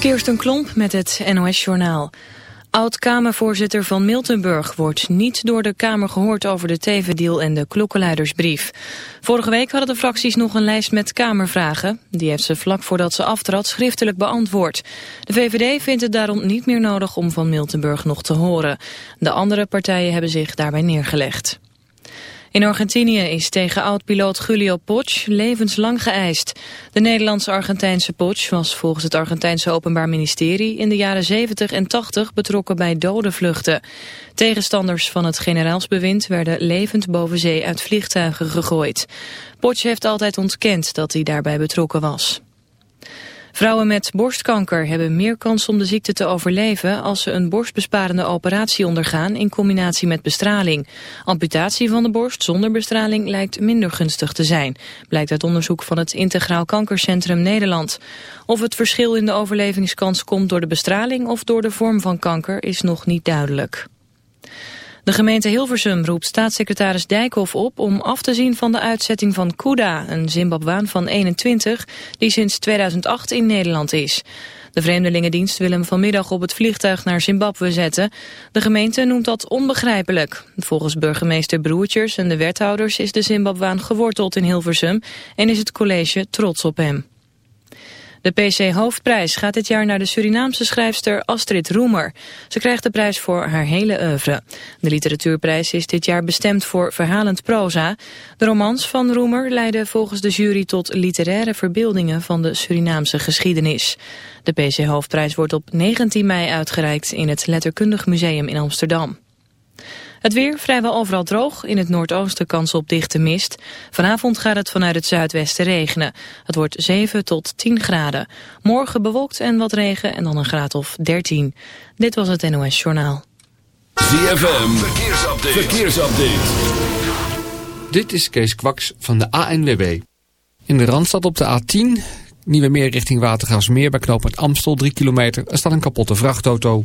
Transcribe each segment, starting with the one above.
Kirsten Klomp met het NOS-journaal. Oud-Kamervoorzitter van Miltenburg wordt niet door de Kamer gehoord over de tevendeal en de klokkenluidersbrief. Vorige week hadden de fracties nog een lijst met Kamervragen. Die heeft ze vlak voordat ze aftrad schriftelijk beantwoord. De VVD vindt het daarom niet meer nodig om van Miltenburg nog te horen. De andere partijen hebben zich daarbij neergelegd. In Argentinië is tegen oud-piloot Julio Poch levenslang geëist. De Nederlandse-Argentijnse Poch was volgens het Argentijnse Openbaar Ministerie in de jaren 70 en 80 betrokken bij dodenvluchten. Tegenstanders van het generaalsbewind werden levend boven zee uit vliegtuigen gegooid. Poch heeft altijd ontkend dat hij daarbij betrokken was. Vrouwen met borstkanker hebben meer kans om de ziekte te overleven als ze een borstbesparende operatie ondergaan in combinatie met bestraling. Amputatie van de borst zonder bestraling lijkt minder gunstig te zijn, blijkt uit onderzoek van het Integraal Kankercentrum Nederland. Of het verschil in de overlevingskans komt door de bestraling of door de vorm van kanker is nog niet duidelijk. De gemeente Hilversum roept staatssecretaris Dijkhoff op om af te zien van de uitzetting van Kuda, een Zimbabwaan van 21, die sinds 2008 in Nederland is. De Vreemdelingendienst wil hem vanmiddag op het vliegtuig naar Zimbabwe zetten. De gemeente noemt dat onbegrijpelijk. Volgens burgemeester Broertjes en de wethouders is de Zimbabwaan geworteld in Hilversum en is het college trots op hem. De PC-hoofdprijs gaat dit jaar naar de Surinaamse schrijfster Astrid Roemer. Ze krijgt de prijs voor haar hele oeuvre. De literatuurprijs is dit jaar bestemd voor verhalend proza. De romans van Roemer leiden volgens de jury tot literaire verbeeldingen van de Surinaamse geschiedenis. De PC-hoofdprijs wordt op 19 mei uitgereikt in het Letterkundig Museum in Amsterdam. Het weer vrijwel overal droog. In het noordoosten kans op dichte mist. Vanavond gaat het vanuit het zuidwesten regenen. Het wordt 7 tot 10 graden. Morgen bewolkt en wat regen en dan een graad of 13. Dit was het NOS Journaal. ZFM, verkeersupdate. verkeersupdate. Dit is Kees Kwaks van de ANWB. In de Randstad op de A10, Nieuwe Meer richting Watergraafsmeer bij knooppunt Amstel 3 kilometer. Er staat een kapotte vrachtauto.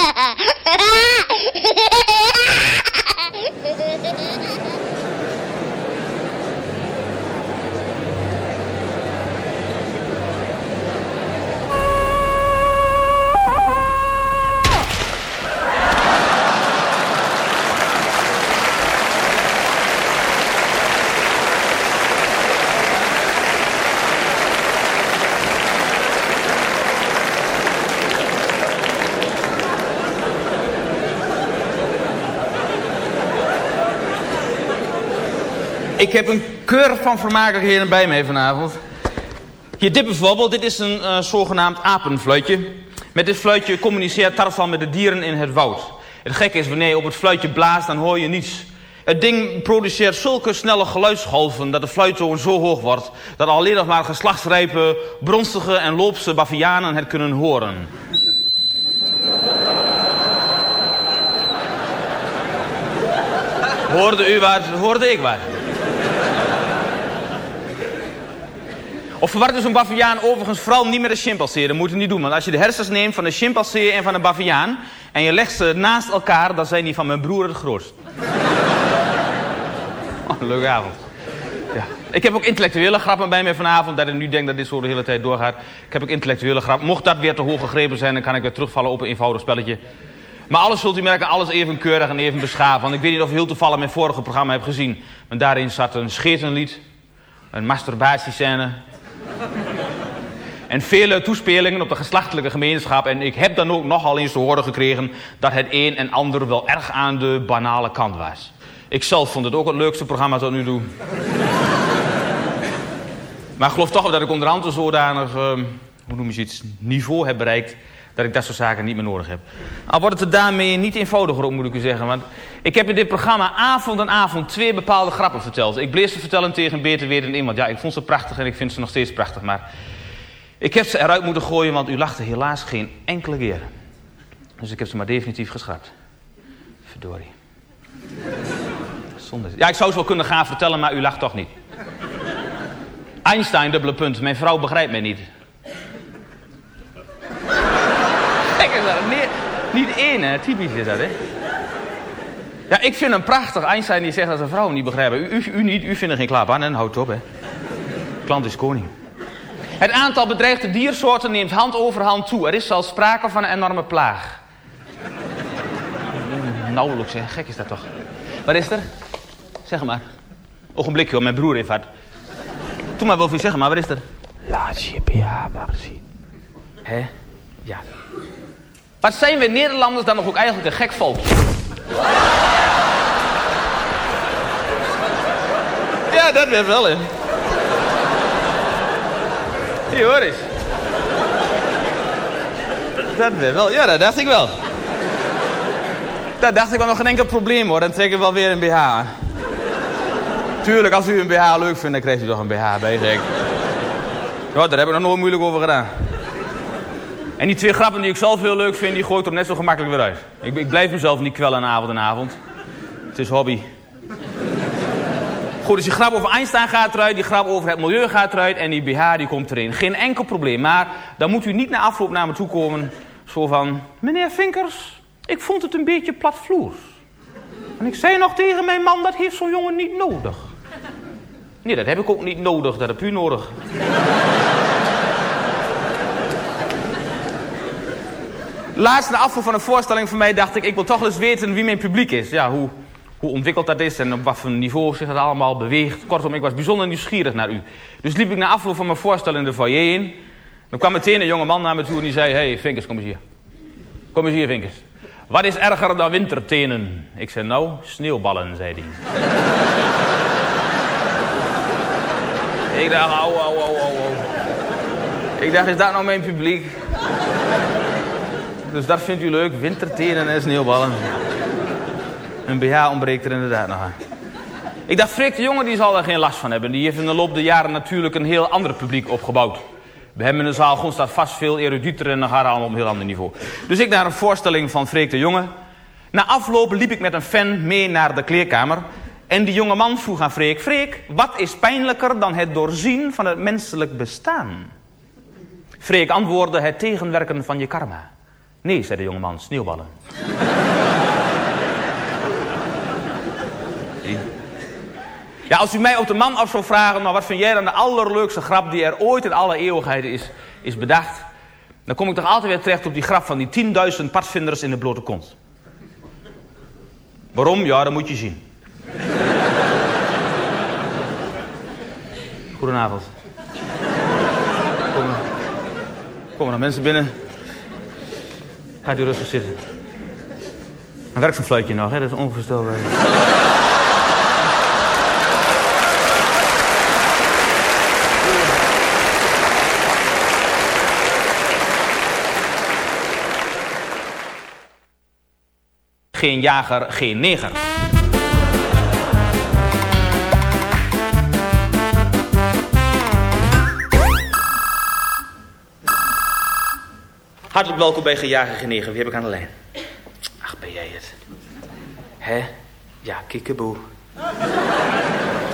ハハハハ Ik heb een keur van vermakelijke heren bij me vanavond. Hier dit bijvoorbeeld, dit is een uh, zogenaamd apenfluitje. Met dit fluitje communiceert Tarzan met de dieren in het woud. Het gekke is, wanneer je op het fluitje blaast, dan hoor je niets. Het ding produceert zulke snelle geluidsgolven dat de fluittoon zo hoog wordt... dat alleen nog maar geslachtsrijpe, bronstige en loopse bavianen het kunnen horen. Hoorde u wat, hoorde ik wat. Of verward is een baviaan overigens vooral niet met een chimpansee. Dat moet je niet doen. Want als je de hersens neemt van een chimpansee en van een baviaan... en je legt ze naast elkaar, dan zijn die van mijn broer het grootst. Oh, leuke avond. Ja. Ik heb ook intellectuele grappen bij me vanavond. Dat ik nu denk dat dit zo de hele tijd doorgaat. Ik heb ook intellectuele grappen. Mocht dat weer te hoog gegrepen zijn, dan kan ik weer terugvallen op een eenvoudig spelletje. Maar alles zult u merken, alles even keurig en even beschaafd. Want ik weet niet of u heel toevallig mijn vorige programma hebt gezien. Maar daarin zat een schetenlied. Een masturbatiescène. En vele toespelingen op de geslachtelijke gemeenschap. En ik heb dan ook nogal eens te horen gekregen dat het een en ander wel erg aan de banale kant was. Ik zelf vond het ook het leukste programma tot nu toe. maar ik geloof toch dat ik onderhand een zodanig, uh, hoe noem je iets, niveau heb bereikt... dat ik dat soort zaken niet meer nodig heb. Al wordt het er daarmee niet eenvoudiger op, moet ik u zeggen. Want ik heb in dit programma avond en avond twee bepaalde grappen verteld. Ik bleef ze vertellen tegen beter weten in Want ja, ik vond ze prachtig en ik vind ze nog steeds prachtig. Maar ik heb ze eruit moeten gooien, want u lachte helaas geen enkele keer. Dus ik heb ze maar definitief geschrapt. Verdorie. Zonde. Ja, ik zou ze wel kunnen gaan vertellen, maar u lacht toch niet. Einstein, dubbele punt. Mijn vrouw begrijpt mij niet. Nee, niet één, hè. Typisch is dat, hè. Ja, ik vind hem prachtig. Einstein die zegt dat zijn vrouw hem niet begrijpen. U, u, u niet, u vindt er geen klaap aan en houdt op, hè. Klant is koning. Het aantal bedreigde diersoorten neemt hand over hand toe. Er is zelfs sprake van een enorme plaag. Nauwelijks, hè. Gek is dat toch. Wat is er? Zeg maar. Ogenblikje hoor, mijn broer heeft wat. Doe maar wel zeggen, maar wat is er? Laat je maar zien. Hè? Ja. Wat zijn we Nederlanders dan nog ook eigenlijk een gek volk? Ja, dat weer wel, hè. Hier, hoor eens. Dat weer wel. Ja, dat dacht ik wel. Dat dacht ik wel nog geen enkel probleem, hoor. Dan trek ik wel weer een BH. Tuurlijk, als u een BH leuk vindt, dan krijgt u toch een BH bij, gek. Ja, daar hebben we nog nooit moeilijk over gedaan. En die twee grappen die ik zelf heel leuk vind, die gooi ik er net zo gemakkelijk weer uit. Ik, ik blijf mezelf niet kwellen avond en avond. Het is hobby. Goed, dus die grap over Einstein gaat eruit, die grap over het milieu gaat eruit en die BH die komt erin. Geen enkel probleem, maar dan moet u niet na afloop naar me toe komen. Zo van, meneer Vinkers, ik vond het een beetje platvloers. En ik zei nog tegen mijn man, dat heeft zo'n jongen niet nodig. Nee, dat heb ik ook niet nodig, dat heb u nodig. Laatst na afloop van een voorstelling van mij dacht ik, ik wil toch eens weten wie mijn publiek is. Ja, hoe, hoe ontwikkeld dat is en op wat voor niveau zich dat allemaal beweegt. Kortom, ik was bijzonder nieuwsgierig naar u. Dus liep ik na afloop van mijn voorstelling de foyer in. Dan kwam meteen een jonge man naar me toe en die zei, hey, Vinkers, kom eens hier. Kom eens hier, Vinkers. Wat is erger dan wintertenen? Ik zei, nou, sneeuwballen, zei hij. ik dacht, au, au, au, au. Ik dacht, is dat nou mijn publiek? Dus dat vindt u leuk, wintertenen en sneeuwballen. Een BH ontbreekt er inderdaad nog aan. Ik dacht, Freek de jongen die zal er geen last van hebben. Die heeft in de loop der jaren natuurlijk een heel ander publiek opgebouwd. We hebben in de zaal gewoon staat vast veel erudieter en dan gaat allemaal op een heel ander niveau. Dus ik naar een voorstelling van Freek de Jonge. Na afloop liep ik met een fan mee naar de kleerkamer. En die jonge man vroeg aan Freek, Freek, wat is pijnlijker dan het doorzien van het menselijk bestaan? Freek antwoordde het tegenwerken van je karma. Nee, zei de jonge man, sneeuwballen. Ja, als u mij op de man af zou vragen, maar wat vind jij dan de allerleukste grap die er ooit in alle eeuwigheid is, is bedacht? Dan kom ik toch altijd weer terecht op die grap van die 10.000 padvinders in de blote kont. Waarom? Ja, dat moet je zien. Goedenavond. Kom, komen er mensen binnen. Gaat u rustig zitten. Een werkt zo'n fluitje nog, hè? Dat is onvoorstelbaar. geen jager, geen neger. Hartelijk welkom bij Gejager Geen Neger. Wie heb ik aan de lijn? Ach, ben jij het? Hè? Ja, kikkeboe.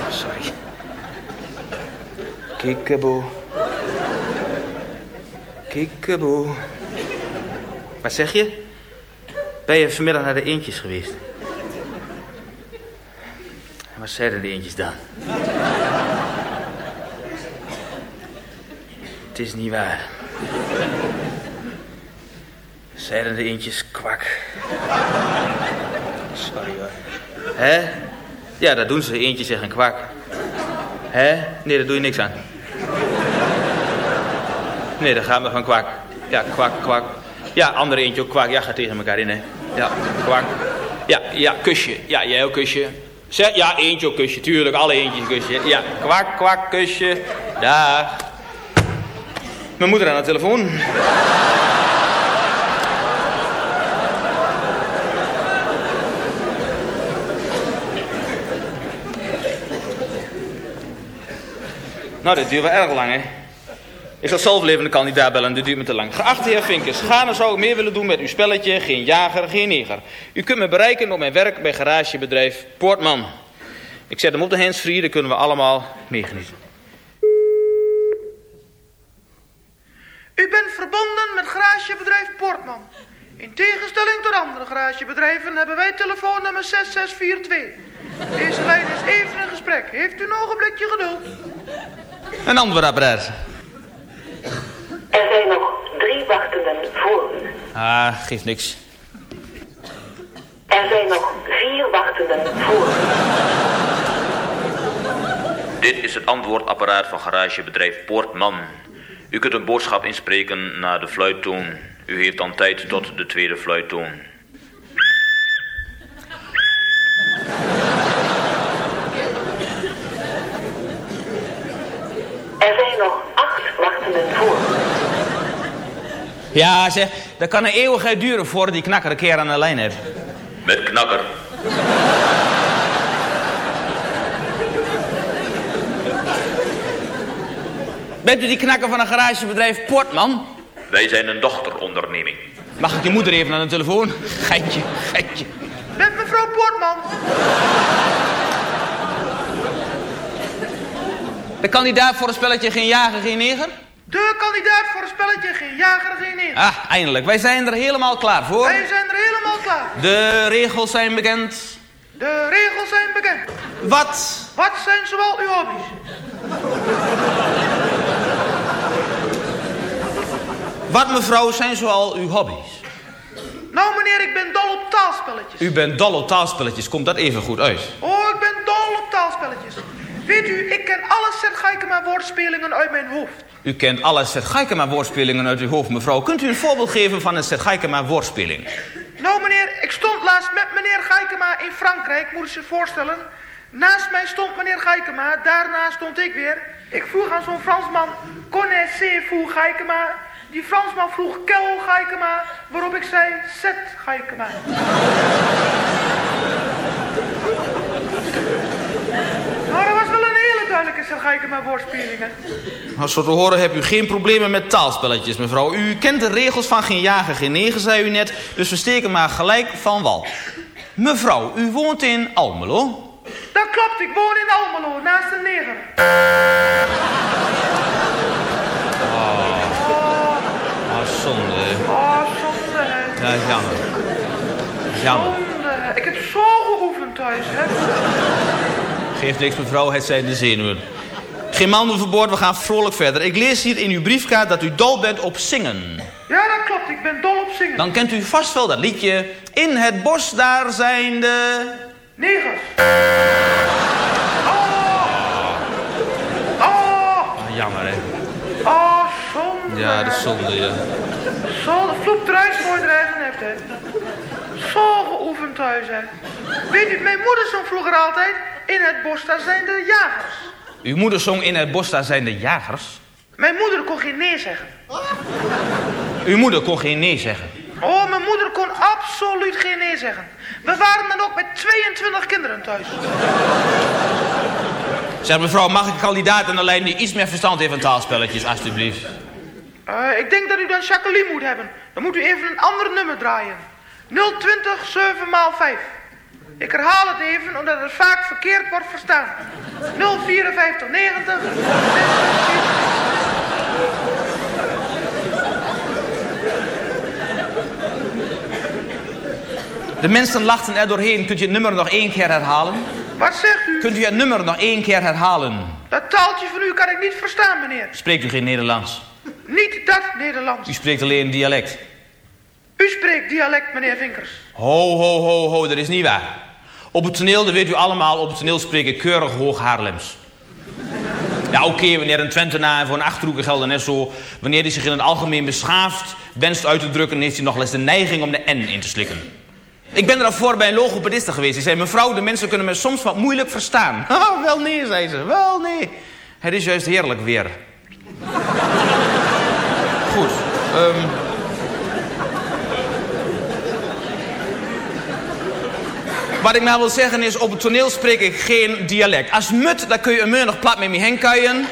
Sorry. Kikkeboe. Kikkeboe. Wat zeg je? Ben je vanmiddag naar de eendjes geweest? En wat zeiden de eendjes dan? Het is niet waar. Zeiden de eendjes kwak. Sorry hoor. Hè? Ja, dat doen ze. Eentje zeggen kwak. Hè? Nee, daar doe je niks aan. Nee, daar gaan we van kwak. Ja, kwak, kwak. Ja, andere eentje ook kwak. Ja, gaat tegen elkaar in, hè. Ja, kwak. Ja, ja, kusje. Ja, jij ook kusje. Zeg, ja, eentje ook kusje. Tuurlijk, alle eentjes een kusje. Ja, kwak, kwak, kusje. Dag. Mijn moeder aan de telefoon. Nou, dit duurt wel erg lang, hè? Ik zal zelf levende kandidaat bellen, dit duurt me te lang. Geachte heer Vinkers, ga zou ik meer willen doen met uw spelletje. Geen jager, geen neger. U kunt me bereiken op mijn werk bij garagebedrijf Poortman. Ik zet hem op de handsfree, dan kunnen we allemaal meegenieten. U bent verbonden met garagebedrijf Portman. In tegenstelling tot andere garagebedrijven hebben wij telefoonnummer 6642. Deze lijn is even een gesprek. Heeft u een ogenblikje geduld? Een antwoordapparaat. Er zijn nog drie wachtenden voor u. Ah, geeft niks. Er zijn nog vier wachtenden voor u. Dit is het antwoordapparaat van garagebedrijf Poortman. U kunt een boodschap inspreken naar de fluittoon. U heeft dan tijd tot de tweede fluittoon. Er zijn nog acht wachtenden voor u. Ja, zeg, dat kan een eeuwigheid duren voordat die knakker een keer aan de lijn heeft. Met knakker. Bent u die knakker van een garagebedrijf Portman? Wij zijn een dochteronderneming. Mag ik je moeder even aan de telefoon? Geitje, geitje. Met mevrouw Portman. De kandidaat voor een spelletje geen jager, geen neger? De kandidaat voor een spelletje geen jager, geen neer. Ah, eindelijk. Wij zijn er helemaal klaar voor. Wij zijn er helemaal klaar. De regels zijn bekend. De regels zijn bekend. Wat? Wat zijn zoal uw hobby's? Wat mevrouw zijn zoal uw hobby's? Nou meneer, ik ben dol op taalspelletjes. U bent dol op taalspelletjes, komt dat even goed uit? Oh, ik ben dol op taalspelletjes. Weet u, ik ken alle Seth Geikema woordspelingen uit mijn hoofd. U kent alle Seth Geikema woordspelingen uit uw hoofd, mevrouw. Kunt u een voorbeeld geven van een Seth Geikema woordspeling? Nou meneer, ik stond laatst met meneer Geikema in Frankrijk, moet je zich voorstellen. Naast mij stond meneer Geikema, daarna stond ik weer. Ik vroeg aan zo'n Fransman, connaissez-vous Geikema? Die Fransman vroeg, kel Geikema, waarop ik zei, zet Geikema. Nou, dat was wel een hele duidelijke Seth Geikema woordspelingen. Als zo te horen heb u geen problemen met taalspelletjes, mevrouw. U kent de regels van geen jager, geen neger, zei u net. Dus we steken maar gelijk van wal. Mevrouw, u woont in Almelo. Dat klopt, ik woon in Almelo, naast de neger. Ah, zonde. Oh, zonde, hè. Ja, jammer. Jammer. Zonde. Ik heb zo geoefend thuis, hè. Geeft niks, mevrouw, het zijn de zenuwen. Geen man overboord, we gaan vrolijk verder. Ik lees hier in uw briefkaart dat u dol bent op zingen. Ja, dat klopt, ik ben dol op zingen. Dan kent u vast wel dat liedje. In het bos daar zijn de... Negers. Oh. Oh. Ah, jammer, hè. Oh, zonde. Ja, de zonde, ja. Zo, vloep hebt, hè. Geoefend thuis, hè. Weet u, mijn moeder zong vroeger altijd... In het bos, daar zijn de jagers. Uw moeder zong in het bos, daar zijn de jagers. Mijn moeder kon geen nee zeggen. Uw moeder kon geen nee zeggen. Oh, mijn moeder kon absoluut geen nee zeggen. We waren dan ook met 22 kinderen thuis. Zeg mevrouw, mag ik een kandidaat aan de lijn die iets meer verstand heeft van taalspelletjes, alstublieft? Eh, ik denk dat u dan Jacqueline moet hebben. Dan moet u even een ander nummer draaien. 020 7 x 5. Ik herhaal het even, omdat het vaak verkeerd wordt verstaan. 054 90 De mensen lachten er doorheen. Kunt u het nummer nog één keer herhalen? Wat zegt u? Kunt u het nummer nog één keer herhalen? Dat taaltje van u kan ik niet verstaan, meneer. Spreekt u geen Nederlands? Niet dat Nederlands. U spreekt alleen dialect. U spreekt dialect, meneer Vinkers. Ho, ho, ho, ho, dat is niet waar. Op het toneel, dat weet u allemaal, op het toneel spreek ik keurig hoog Haarlems. Ja, oké, wanneer een Twentenaar voor een Achterhoeker geldt net zo... wanneer hij zich in het algemeen beschaafd wenst uit te drukken... heeft hij nog eens de neiging om de N in te slikken. Ik ben ervoor bij een logopediste geweest. Die zei, mevrouw, de mensen kunnen me soms wat moeilijk verstaan. Oh, wel nee, zei ze, wel nee. Het is juist heerlijk weer. Goed, ehm... Wat ik nou wil zeggen is, op het toneel spreek ik geen dialect. Als mut, dan kun je een nog plat met me heen kuien.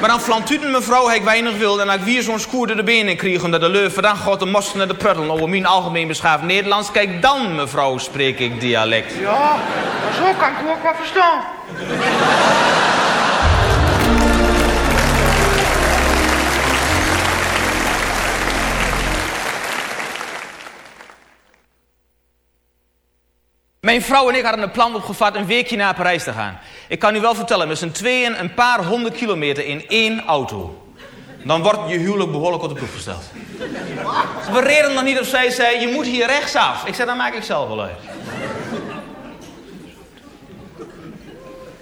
Maar dan flantuut mevrouw ik weinig wil. En als ik weer zo'n skoer de benen krijg onder de leuven... dan gaat de mosten naar de pruddelen over mijn algemeen beschaafd Nederlands. Kijk, dan mevrouw spreek ik dialect. Ja, zo kan ik ook wel verstaan. Mijn vrouw en ik hadden een plan opgevat een weekje naar Parijs te gaan. Ik kan u wel vertellen, met z'n tweeën een paar honderd kilometer in één auto. Dan wordt je huwelijk behoorlijk op de proef gesteld. We reden nog niet of zij zei, je moet hier rechtsaf. Ik zei, dan maak ik zelf wel uit.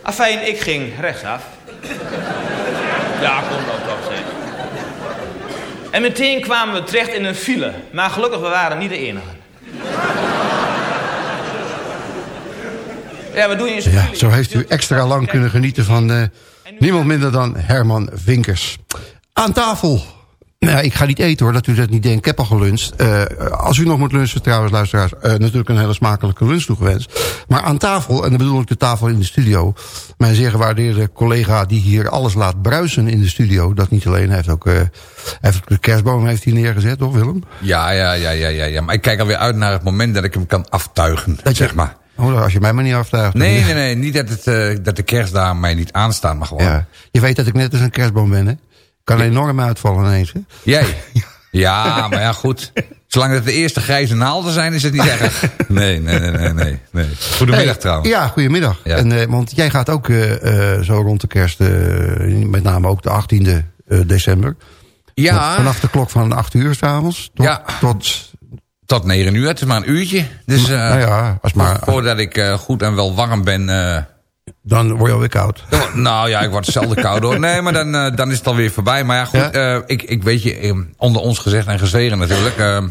Afijn, ik ging rechtsaf. Ja, kon dat toch zijn. En meteen kwamen we terecht in een file. Maar gelukkig, we waren niet de enige. Ja, wat doe je in Ja, zo heeft u extra lang kunnen genieten van eh, niemand minder dan Herman Vinkers. Aan tafel. Nou, ja, ik ga niet eten hoor, dat u dat niet denkt. Ik heb al geluncht. Eh, als u nog moet lunchen, trouwens luisteraars... eh, natuurlijk een hele smakelijke lunch toegewenst. Maar aan tafel, en dan bedoel ik de tafel in de studio... mijn zeer gewaardeerde collega die hier alles laat bruisen in de studio... dat niet alleen, hij heeft ook, eh, hij heeft de kerstboom heeft hij neergezet, toch Willem? Ja, ja, ja, ja, ja, ja. Maar ik kijk alweer uit naar het moment dat ik hem kan aftuigen, Dat je- zeg maar. Als je mij maar niet aftuigt. dan- Nee, nee, nee. Niet dat, het, eh, dat de kerstdagen mij niet aanstaan, maar gewoon... Ja. Je weet dat ik net als een kerstboom ben, hè? Kan enorm uitvallen ineens, hè? Jij? Ja, maar ja, goed. Zolang het de eerste grijze naalden zijn, is het niet erg. Nee, nee, nee, nee, nee. nee. Goedemiddag Hey, trouwens. Ja, goedemiddag. Ja. En, eh, want jij gaat ook eh, zo rond de kerst, met name ook de 18e eh, december. Ja, Vanaf de klok van 8 uur s'avonds tot, Ja. tot tot negen uur. Het is maar een uurtje. Dus eh, nou ja, als maar, voordat ik eh, goed en wel warm ben... eh, dan word je alweer koud. dan- nou ja, ik word zelden koud hoor. Nee, maar dan, dan is het alweer voorbij. Maar ja, goed. Ja? ik, ik weet je, onder ons gezegd en gezwegen natuurlijk.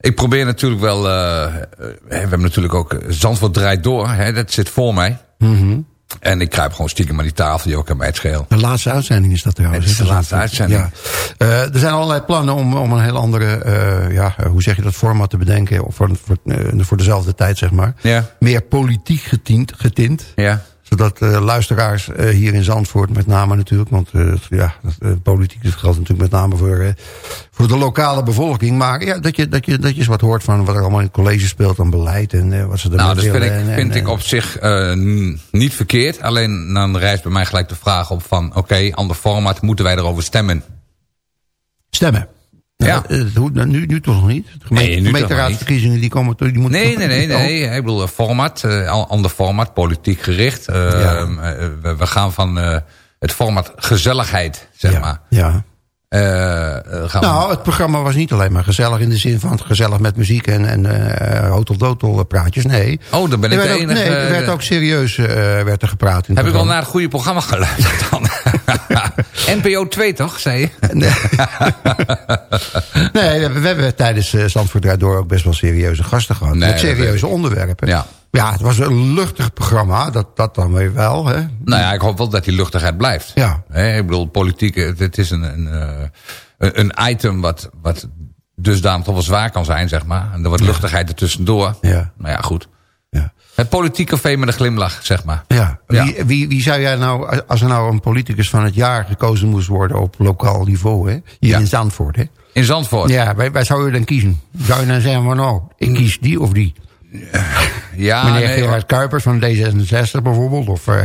ik probeer natuurlijk wel... we hebben natuurlijk ook... Zandvoort draait door. Hè, dat zit voor mij. Mhm. En ik kruip gewoon stiekem aan die tafel. joh, kan mij het schelen. De laatste uitzending is dat trouwens. Het is de laatste uitzending. Ja. Eh, er zijn allerlei plannen om, om een heel andere, eh, ja, eh, hoe zeg je dat, format te bedenken. Of voor, voor, voor dezelfde tijd, zeg maar. Ja, Meer politiek getint. getint. ja. Zodat eh, luisteraars eh, hier in Zandvoort met name natuurlijk... want eh, ja, eh, politiek dat geldt natuurlijk met name voor, eh, voor de lokale bevolking. Maar ja, dat je, dat, je, dat je eens wat hoort van wat er allemaal in het college speelt aan beleid... en eh, wat ze ermee Nou, dat vind ik, vind en- ik op zich eh, niet verkeerd. Alleen dan rijst bij mij gelijk de vraag op van... oké, ander format, moeten wij erover stemmen? Stemmen. Ja. Hoeft- nu, nu toch nog niet. De gemeente- Nee, gemeenteraadsverkiezingen die komen... toch- Die moeten Nee, nee, nee, nee. Ik bedoel, eh, format, al- ander format, politiek gericht. Eh, Ja. eh, we, we gaan van het format gezelligheid, zeg ja. maar. Ja. Eh, eh, we- Nou, het programma was niet alleen maar gezellig in de zin van gezellig met muziek en, en eh hotel praatjes. Nee. oh, dan ben ik de ook, enige... nee, er werd ook serieus werd er gepraat in heb ik wel naar het goede programma geluisterd dan? NPO 2 toch, zei je? Nee, nee we, hebben tijdens Zandvoort Door ook best wel serieuze gasten gehad. Nee, met serieuze onderwerpen. Ja. Ja, het was een luchtig programma. Dat, dat dan weer wel. Hè? Nou ja, ik hoop wel dat die luchtigheid blijft. Ja. Hè, ik bedoel, politiek, het, het is een, een, eh, een- een item wat, wat dusdanig toch wel zwaar kan zijn, zeg maar. En er wordt luchtigheid ertussendoor. Ja. Nou ja, goed. Ja. Het politiek café met een glimlach, zeg maar. Ja. Ja. Wie, wie, wie zou jij nou, als er nou een politicus van het jaar gekozen moest worden op lokaal niveau, hè? Hier Ja. in Zandvoort, hè? In Zandvoort. Ja, wij, wij zou je dan kiezen? Zou je dan zeggen van, nou, ik kies die of die? Ja, Meneer nee, Gerard Kuipers van D66 bijvoorbeeld, of eh,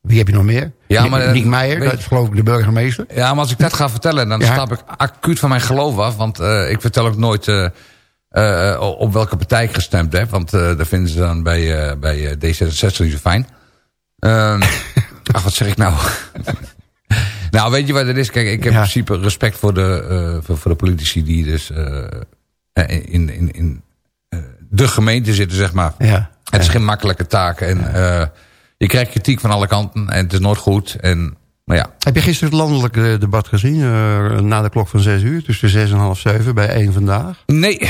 wie heb je nog meer? Ja, maar, eh, Meijer, dat is geloof ik de burgemeester. Ja, maar als ik dat ga vertellen, dan Ja. stap ik acuut van mijn geloof af. Want eh, ik vertel ook nooit op welke partij ik gestemd heb. Want dat vinden ze dan bij, bij eh, D66 niet zo fijn. Ehm, ach, wat zeg ik nou? nou, weet je wat het is? Kijk, ik heb Ja. in principe respect voor de, voor, voor de politici die dus in, in, in de gemeente zitten, zeg maar. Ja. Het is geen makkelijke taak. En eh, je krijgt kritiek van alle kanten. En het is nooit goed. En nou ja, Heb je gisteren het landelijke debat gezien? eh, na de klok van 6 uur, tussen 6 en half 7 bij 1 vandaag. Nee,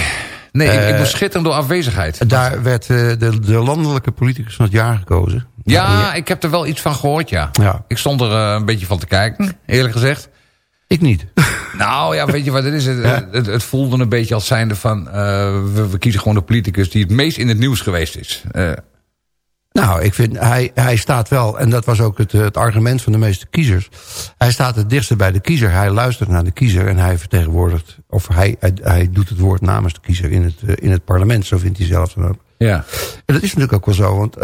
nee ik, ik Eh, moest schitteren door afwezigheid. Daar werd eh, de, de landelijke politicus van het jaar gekozen. Ja, ik heb er wel iets van gehoord, ja. Ja. Ik stond er eh, een beetje van te kijken, eerlijk gezegd. Ik niet. Nou ja, weet je wat het is? Het, Ja. het, het voelde een beetje als zijnde van... eh, we, we kiezen gewoon de politicus die het meest in het nieuws geweest is. Eh, Nou, ik vind, hij, hij staat wel, en dat was ook het, het argument van de meeste kiezers. Hij staat het dichtste bij de kiezer. Hij luistert naar de kiezer en hij vertegenwoordigt, of hij, hij, hij doet het woord namens de kiezer in het, eh, in het parlement. Zo vindt hij zelf dan ook. ja. En dat is natuurlijk ook wel zo, want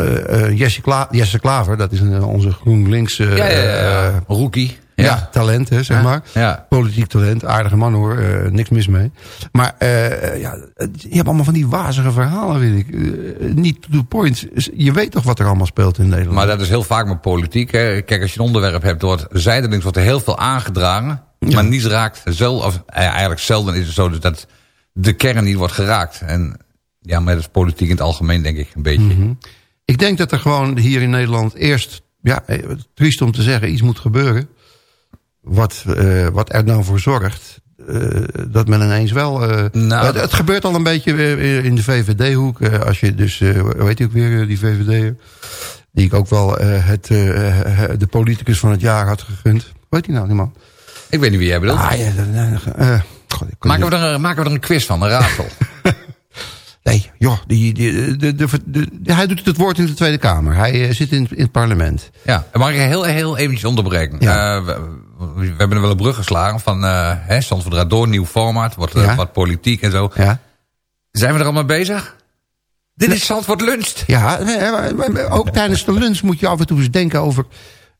Jesse, Kla Jesse Klaver, dat is een, onze GroenLinks Ja, ja, ja, ja. Rookie. Ja. Ja. talent, hè, zeg maar. ja. Politiek talent, aardige man hoor, eh, niks mis mee. Maar eh, ja, je hebt allemaal van die wazige verhalen, weet ik. Eh, niet to the point. Je weet toch wat er allemaal speelt in Nederland? Maar dat is heel vaak met politiek. Hè. Kijk, als je een onderwerp hebt, wordt zijdelings wordt er heel veel aangedragen. Ja. Maar niets raakt zelf, of eigenlijk zelden is het zo dat de kern niet wordt geraakt. En ja, maar dat is politiek in het algemeen denk ik een beetje. Mhm. Ik denk dat er gewoon hier in Nederland eerst, ja, triest om te zeggen, iets moet gebeuren. Wat, eh, wat er dan voor zorgt eh, dat men ineens wel... eh, Nou, het, het gebeurt al een beetje in de VVD-hoek. als je dus, je ook weer, die VVD'er? Die ik ook wel het, de politicus van het jaar had gegund. Hoe heet die nou, die man? Ik weet niet wie jij bedoelt. Ah, ja, God, ik maken, we er, maken we er een quiz van, een raadsel. Nee, joh, die, die, de, de, de- hij doet het woord in de Tweede Kamer. Hij zit in, in het parlement. ja, mag ik heel, heel eventjes onderbreken? Ja. We, hebben er wel een brug geslagen van uh, hè, Zandvoort door, nieuw format, wordt eh, Ja. wat politiek en zo. Ja, Zijn we er al mee bezig? Dit is Zandvoort luncht. ja ook tijdens de lunch moet je af en toe eens denken over,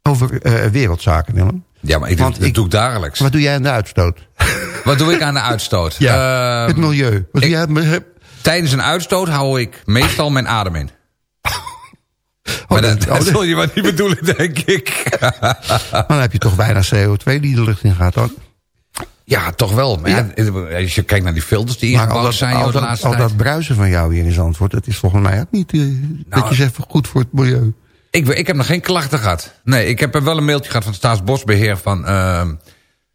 over eh, wereldzaken, Willem. Ja, maar ik, doe, dat ik- doe ik dagelijks. Wat doe jij aan de uitstoot? Wat doe ik aan de uitstoot? Eh, het milieu. Wat doe jij? met- tijdens een uitstoot hou ik meestal mijn adem in. Oh, maar dat, oh, dat zul je maar niet bedoelen, denk ik. dan heb je toch bijna CO2 die de lucht in gaat. Hoor. ja, toch wel. Maar ja, als je kijkt naar die filters die Maar dat, zijn al, de dat, laatste al dat bruisen van jou hier in Zandvoort... dat is volgens mij ook niet... eh, dat je zegt van goed voor het milieu. Ik, ik heb nog geen klachten gehad. Nee, ik heb er wel een mailtje gehad van het Staatsbosbeheer van... ehm,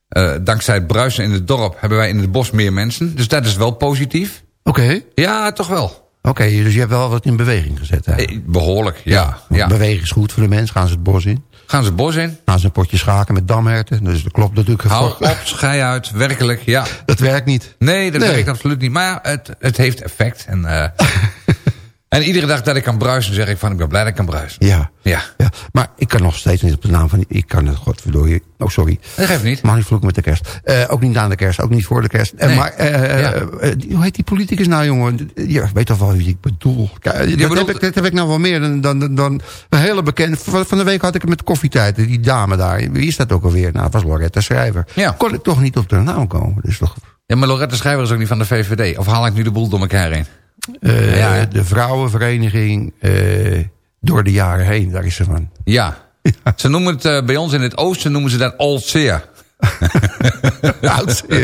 eh, dankzij het bruisen in het dorp hebben wij in het bos meer mensen. Dus dat is wel positief. Oké, Ja, toch wel. Oké, dus je hebt wel wat in beweging gezet. Hè? Eh, Behoorlijk, ja. Ja. Beweging is goed voor de mens. Gaan ze het bos in. Gaan ze het bos in? Gaan ze een potje schaken met damherten. Dus dat klopt natuurlijk. Hou op, schei uit, werkelijk, ja. Dat werkt niet. Nee, dat Nee. werkt absoluut niet. Maar ja, het, het heeft effect. En, eh, en iedere dag dat ik kan bruisen, zeg ik van ik ben blij dat ik kan bruisen. Ja. Ja, ja. Maar ik kan nog steeds niet op de naam van... Ik kan het, godverdorie. Oh, sorry. dat geeft niet. Mag niet vloeken met de kerst. Eh, ook niet aan de kerst. Ook niet voor de kerst. Nee. maar, eh, Ja. eh, die- hoe heet die politicus nou, jongen? Je weet toch wel wie ik bedoel. Kijk, dat, bedoelt- heb ik, dat heb ik nou wel meer dan, dan, dan, dan een hele bekende... Van van de week had ik het met koffietijd. Die dame daar. Wie is dat ook alweer? Nou, dat was Loretta Schrijver. Ja. Kon ik toch niet op de naam komen. Dus toch... Ja, maar Lorette Schrijver is ook niet van de VVD. Of haal ik nu de boel door elkaar heen? Eh, Ja, de vrouwenvereniging eh, door de jaren heen, daar is ze van. Ja. Ze noemen het eh, bij ons in het oosten noemen ze dat ja.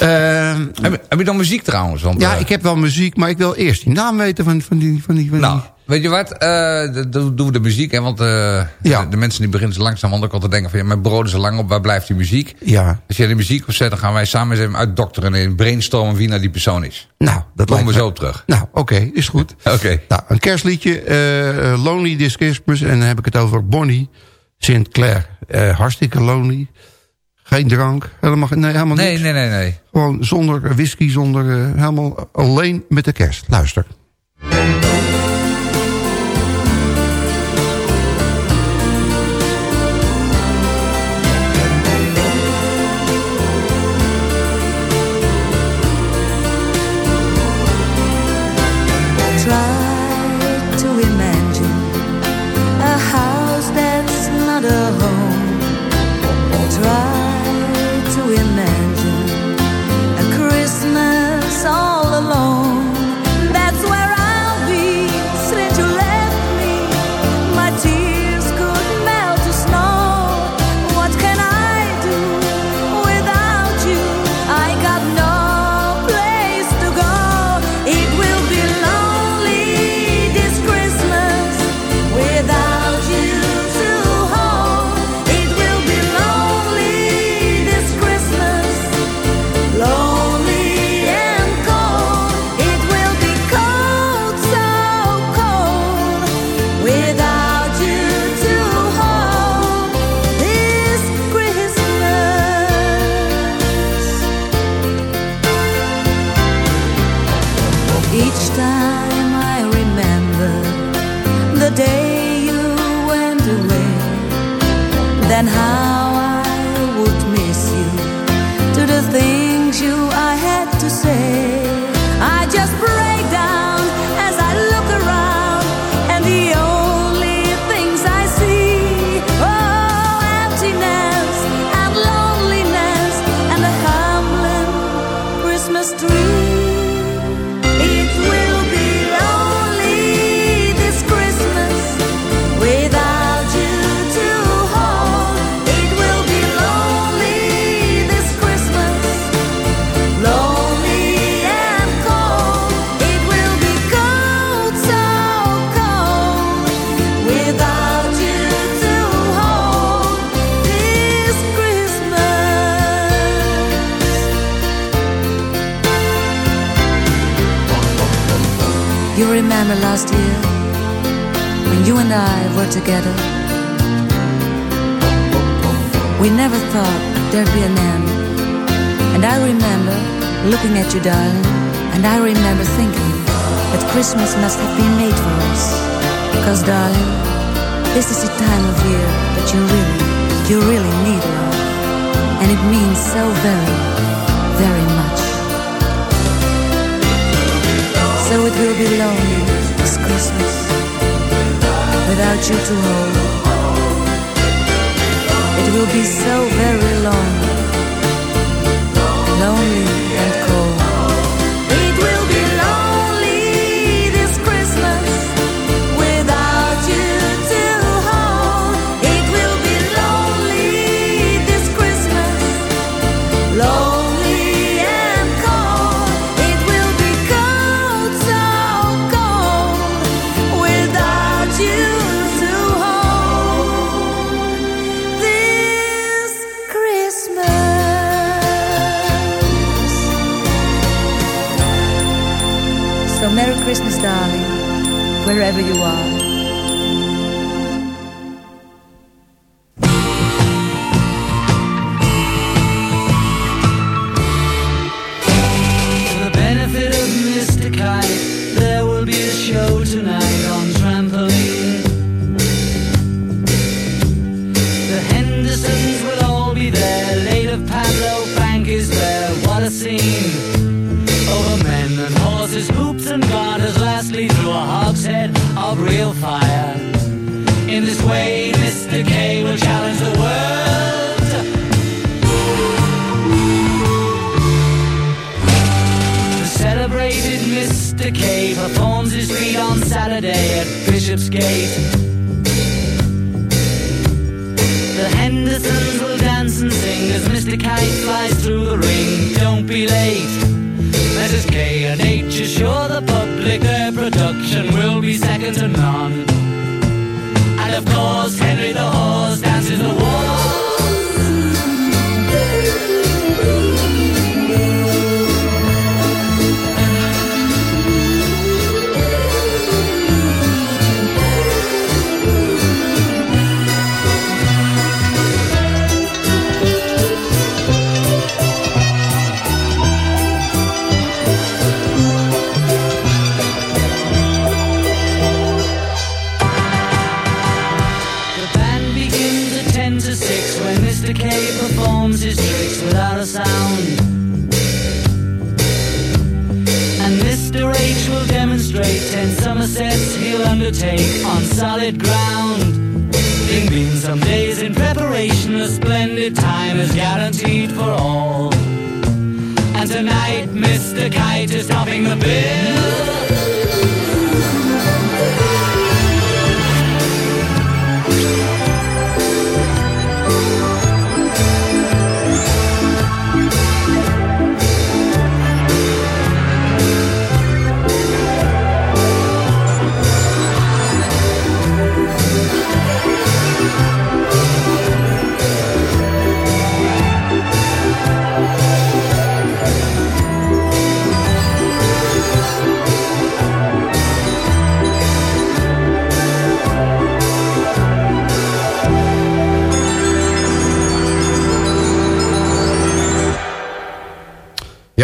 Ehm, Heb, je- heb je dan muziek trouwens? Want, ja, ik heb wel muziek, maar ik wil eerst die naam weten van, van die... Van die, van Nou, die- Weet je wat, uh, doen we de muziek. Hè? Want eh, de mensen die beginnen ze langzaam al te denken van... Ja, mijn brood is er lang op, waar blijft die muziek? Ja. Als jij de muziek opzet, dan gaan wij samen eens even uitdokteren... en brainstormen wie nou die persoon is. Nou, dat Komen we zo op terug. Nou, oké, is goed. oké. Nou, een kerstliedje, eh, Lonely This Christmas. En dan heb ik het over Bonnie St. Clair. hartstikke lonely. Geen drank, helemaal, nee, helemaal niks. Nee, nee, nee, nee. Gewoon zonder whisky, zonder... helemaal alleen met de kerst. Luister. each time I remember the day you went away, then how. were together. We never thought there'd be an end. And I remember looking at you, darling, and I remember thinking that Christmas must have been made for us. Because, darling, this is the time of year that you really, you really need love. And it means so very, very much. So it will be lonely this Christmas without you to hold. It will be so very long, lonely and The kite is stopping the bin.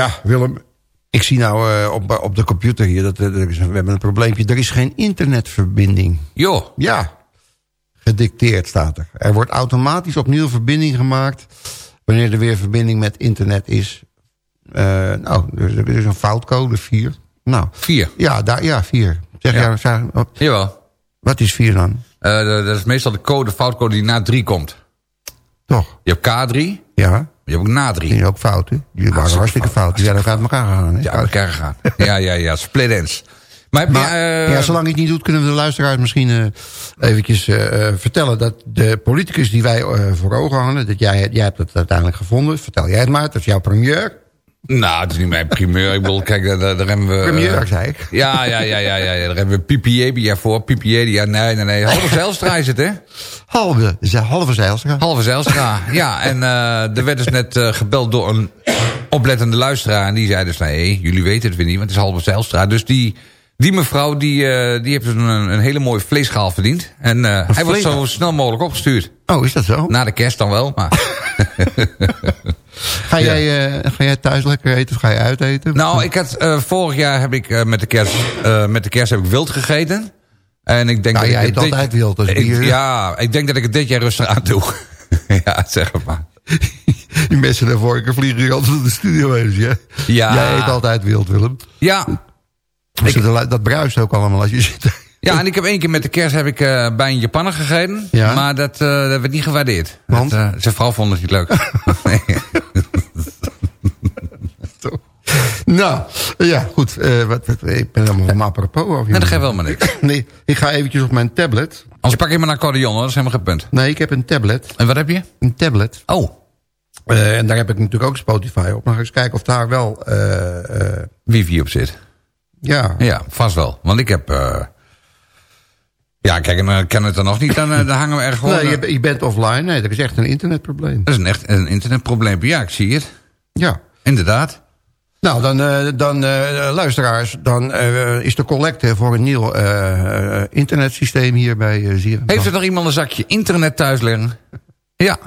Ja, Willem, ik zie nou eh, op, op de computer hier, dat, er is we hebben een probleempje. Er is geen internetverbinding. Joh. Ja, gedicteerd staat er. Er wordt automatisch opnieuw verbinding gemaakt... wanneer er weer verbinding met internet is. Eh, nou, er, er is een foutcode, 4. Nou, 4? Ja, daar, ja 4. Zeg Ja. jij, zeg, wat, Jawel. wat is 4 dan? Eh, dat is meestal de code, foutcode die na 3 komt. Toch? Je hebt K3, Ja, je hebt ook na 3. die ook fouten. Die waren hartstikke fout. Die zijn ook uit elkaar gegaan. hè? Ja, uit elkaar gegaan. ja, ja, ja, split ends. Maar, Maar eh, ja, zolang je het niet doet, kunnen we de luisteraars misschien eh eventjes eh, vertellen... dat de politicus die wij voor ogen hangen... dat jij, jij hebt het uiteindelijk gevonden. Vertel jij het maar, dat is jouw premier. Nou, het is niet mijn primeur. Ik bedoel, kijk, daar, daar hebben we... eh, Premier, zei ik. Ja, ja, ja, ja, ja. Daar hebben we Pipiebia voor. Pipiebia, nee, nee, nee. Halve Zijlstra is het, hè? Halve, halve Zijlstra. Halve Zijlstra, ja. En eh, er werd dus net eh, gebeld door een oplettende luisteraar. En die zei dus, nee, jullie weten het weer niet, want het is Halve Zijlstra. Dus die, die mevrouw, die, eh, die heeft dus een, een hele mooie vleeschaal verdiend. En eh, hij wordt zo snel mogelijk opgestuurd. Oh, is dat zo? Na de kerst dan wel, maar... Ga jij, eh, ga jij thuis lekker eten of ga je uit eten? Nou, ik had, vorig jaar heb ik met, de kerst, met de kerst heb ik wild gegeten. En ik denk Nou, dat jij ik eet altijd wild als ik- bier. Ja, ik denk dat ik het dit jaar rustig aan doe. ja, zeg maar. Die mensen naar vorige vliegen hier altijd de studio heen. Ja. Ja. Jij eet altijd wild, Willem. Ja, Dus dat, dat bruist ook allemaal als je zit. ja, en ik heb één keer met de kerst heb ik, eh, bij een Japaner gegeten. Ja. Maar dat, eh, dat werd niet gewaardeerd. Want? Dat, eh, zijn vrouw vond het niet leuk. Nou, ja, goed. wat, wat, ik ben helemaal van apropos. Of Nee, dat geeft wel maar niks. Nee, ik ga eventjes op mijn tablet. Anders pak je maar een accordeon, hoor. dat is helemaal geen punt. Nee, ik heb een tablet. En wat heb je? Een tablet. Oh, en daar heb ik natuurlijk ook Spotify op. Maar eens kijken of daar wel... wifi op zit. Ja, Ja, vast wel. Want ik heb... eh, Ja, kijk, en dan kan het er nog niet. Dan, eh, dan hangen we er gewoon... nee, eh, je, je bent offline. Nee, dat is echt een internetprobleem. Dat is een echt een internetprobleem. Ja, ik zie het. Ja. Inderdaad. Nou, dan, eh, dan eh, luisteraars, dan eh, is de collecte voor een nieuw eh, eh, internetsysteem hier bij uh. Heeft er nog iemand een zakje internet thuis liggen? Ja.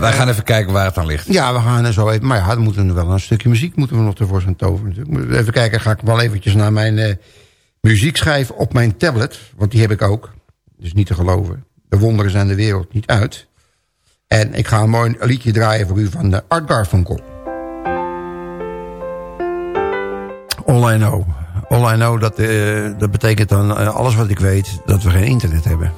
Wij gaan even kijken waar het aan ligt. Ja, we gaan er zo even. Maar ja, dan moeten we wel een stukje muziek moeten we nog ervoor zijn toveren. natuurlijk. Even kijken, ga ik wel eventjes naar mijn eh muziekschijf op mijn tablet. Want die heb ik ook. Dus niet te geloven. De wonderen zijn de wereld niet uit. En ik ga een mooi liedje draaien voor u van de Art Garfunkel. All I Know. All I Know, dat, eh, dat betekent dan eh, alles wat ik weet... dat we geen internet hebben.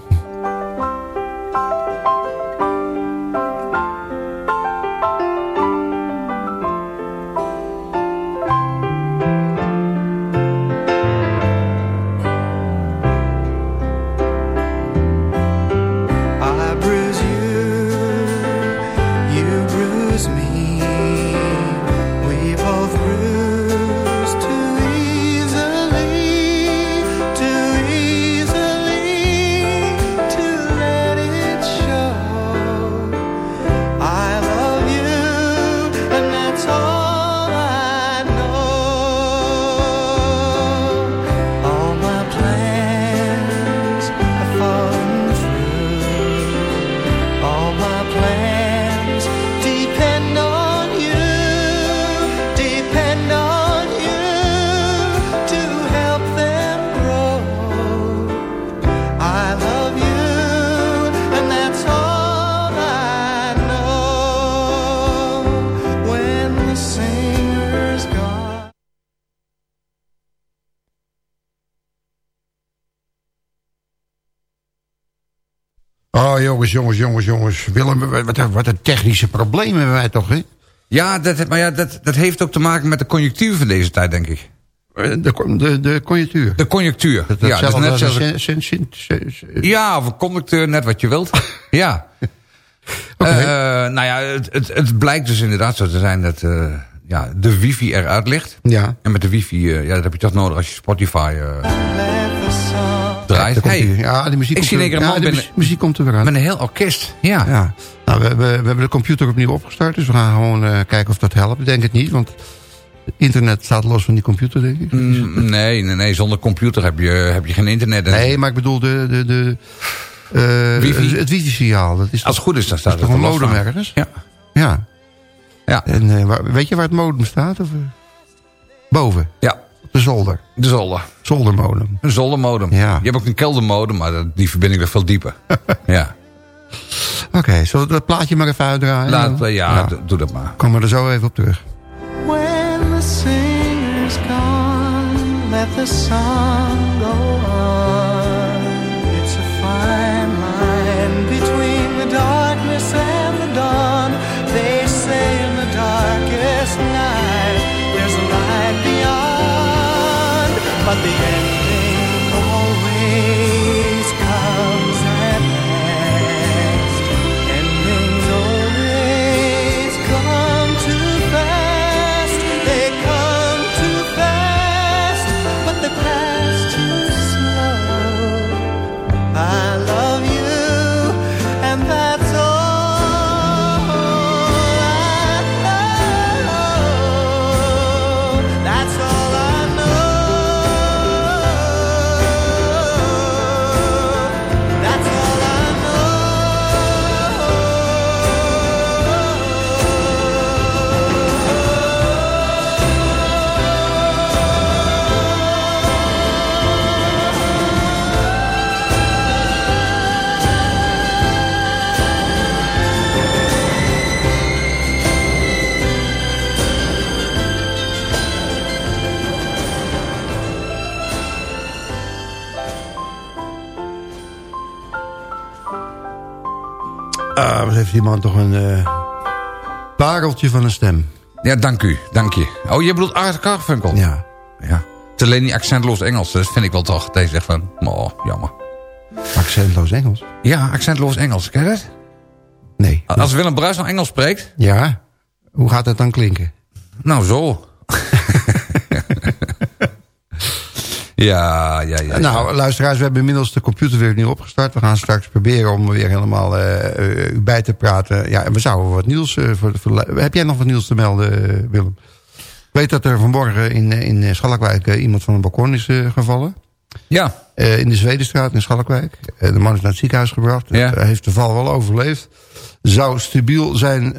Jongens, jongens, jongens. Willem, wat, een- wat een technische probleem hebben wij toch, hè? Ja, dat, maar ja dat, dat heeft ook te maken met de conjunctuur van deze tijd, denk ik. De, de, de conjunctuur. De conjunctuur. Dat, ja, dat is hetzelfde net als zoals... een Ja, of een conducteur, net wat je wilt. ja. Oké. Eh, nou ja, het, het, het blijkt dus inderdaad zo te zijn dat eh, ja, de wifi eruit ligt. Ja. En met de wifi, eh, ja, dat heb je toch nodig als je Spotify Daar Hey, ja, die muziek ik komt zie man ja, de muziek- muziek komt er weer aan. met een heel orkest. Ja. Ja. Nou, we, hebben- we hebben de computer opnieuw opgestart, dus we gaan gewoon eh, kijken of dat helpt. Ik denk het niet, want internet staat los van die computer, denk ik. Mm, nee, nee, nee, zonder computer heb je, heb je geen internet. Nee, maar ik bedoel de, de, de, eh, Wifi? het wifi-signaal. Dat is Als het goed is, dan staat het toch een los modem van. ergens? Ja. Ja. Ja. En eh, weet je waar het modem staat? Of? Boven, Ja, de zolder. de zolder. Zoldermodem. Een zoldermodem. Ja. Je hebt ook een keldermodem, maar die verbinding ligt veel dieper. ja. Oké, zullen we dat plaatje maar even uitdraaien? Laat, ja, Ja. doe dat maar. Komen we er zo even op terug. When the singer's gone, let the song go on. Die man toch een eh, pareltje van een stem. Ja, dank u, dank je. Oh, je bedoelt Art Carfunkel? Ja. ja. Het is alleen niet accentloos Engels, dat vind ik wel toch. Deze zegt van, oh, jammer. Accentloos Engels. Ja, accentloos Engels, ken je dat? Nee. Als Willem Bruis nou Engels spreekt, Ja? Hoe gaat dat dan klinken? nou zo. Ja, ja, ja. Nou, luisteraars, we hebben inmiddels de computer weer opnieuw opgestart. We gaan straks proberen om weer helemaal eh, eh, u bij te praten. Ja, en we zouden wat nieuws... eh, voor, voor, heb jij nog wat nieuws te melden, Willem? Ik weet dat er vanmorgen in, in Schalkwijk iemand van een balkon is gevallen. Ja. In de Zwedenstraat in Schalkwijk. De man is naar het ziekenhuis gebracht. Ja. Hij heeft de val wel overleefd. Zou stabiel zijn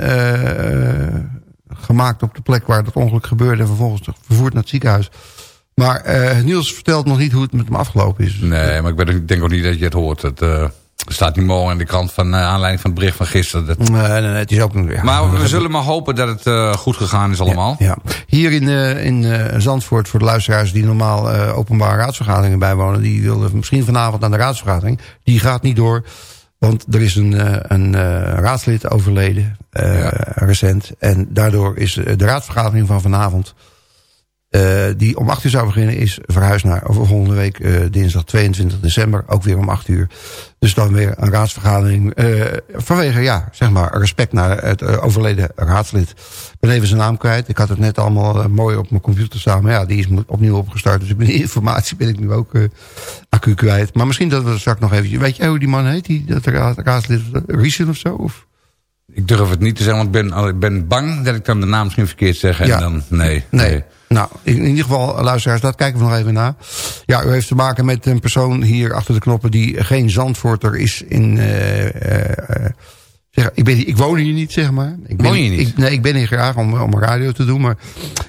gemaakt op de plek waar het ongeluk gebeurde... en vervolgens vervoerd naar het ziekenhuis. Maar eh Niels vertelt nog niet hoe het met hem afgelopen is. Nee, maar ik, ben, ik denk ook niet dat je het hoort. Het eh, staat niet morgen in de krant van eh, aanleiding van het bericht van gisteren. Dat... Nee, nee, nee, het is ook... Ja, maar we zullen maar hopen dat het goed gegaan is allemaal. Ja. Hier in, in Zandvoort, voor de luisteraars die normaal openbare raadsvergaderingen bijwonen... die wilden misschien vanavond aan de raadsvergadering. Die gaat niet door, want er is een, een raadslid overleden recent. En daardoor is de raadsvergadering van vanavond... eh, die om 8 uur zou beginnen, is verhuisd naar over volgende week eh, dinsdag 22 december. Ook weer om 8 uur. Dus dan weer een raadsvergadering. eh, vanwege, ja, zeg maar, respect naar het overleden raadslid. Ik ben even zijn naam kwijt. Ik had het net allemaal mooi op mijn computer staan. Maar ja, die is opnieuw opgestart. Dus die informatie ben ik nu ook accu kwijt. Maar misschien dat we straks nog even... Weet jij hoe die man heet? Die, dat raad- raadslid? Riesen of zo? Of? Ik durf het niet te zeggen, want ik ben, bang dat ik dan de naam misschien verkeerd zeg. En Ja. dan, nee, Nee. Nou, in, ieder geval, luisteraars, dat kijken we nog even na. Ja, u heeft te maken met een persoon hier achter de knoppen... die geen Zandvoorter is in... eh, eh, eh, zeg, ik, ben, ik woon hier niet, zeg maar. Ik ben, Woon je niet? Ik, nee, ik ben hier graag om, om radio te doen. Maar,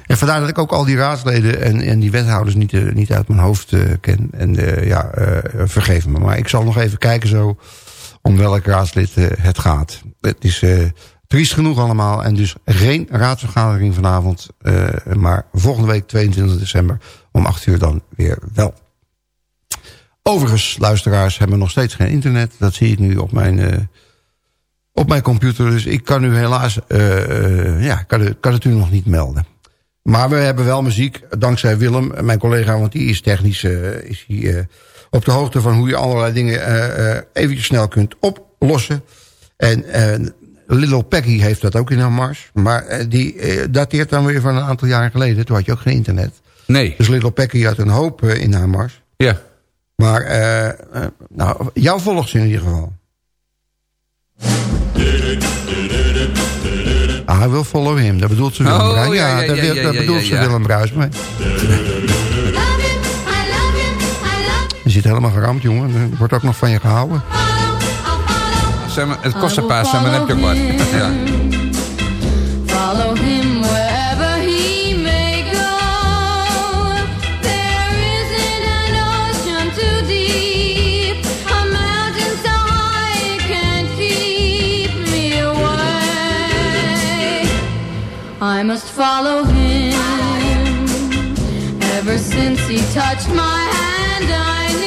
en vandaar dat ik ook al die raadsleden en, en die wethouders niet, niet uit mijn hoofd ken. En ja, vergeef me. Maar ik zal nog even kijken zo om welk raadslid het gaat. Het is triest genoeg allemaal. En dus geen raadsvergadering vanavond. eh, maar volgende week 22 december om 8 uur dan weer wel. Overigens, luisteraars hebben nog steeds geen internet. Dat zie ik nu op mijn, eh, op mijn computer. Dus ik kan u helaas, eh, ja, kan, kan het u nog niet melden. Maar we hebben wel muziek, dankzij Willem, mijn collega, want die is technisch is hij, eh, op de hoogte van hoe je allerlei dingen eventjes snel kunt oplossen. En Little Peggy heeft dat ook in haar mars. Maar eh, die eh, dateert dan weer van een aantal jaren geleden. Toen had je ook geen internet. Nee. Dus Little Peggy had een hoop eh, in haar mars. Ja. Maar nou, jou volgt ze in ieder geval. Ah, hij wil follow him. Dat bedoelt ze Willem Oh, Bruis. ja, Ja, ja, dat, ja, wil- ja, dat ja, bedoelt ja, ze ja. Willem Bruis mee. Je zit helemaal geramd, jongen. Er wordt ook nog van je gehouden. Het kost een Sam, dan heb je ook wat. Ja. Follow him wherever he may go. There isn't an ocean too deep, a mountain so high it can't keep me away. I must follow him. Ever since he touched my hand, I knew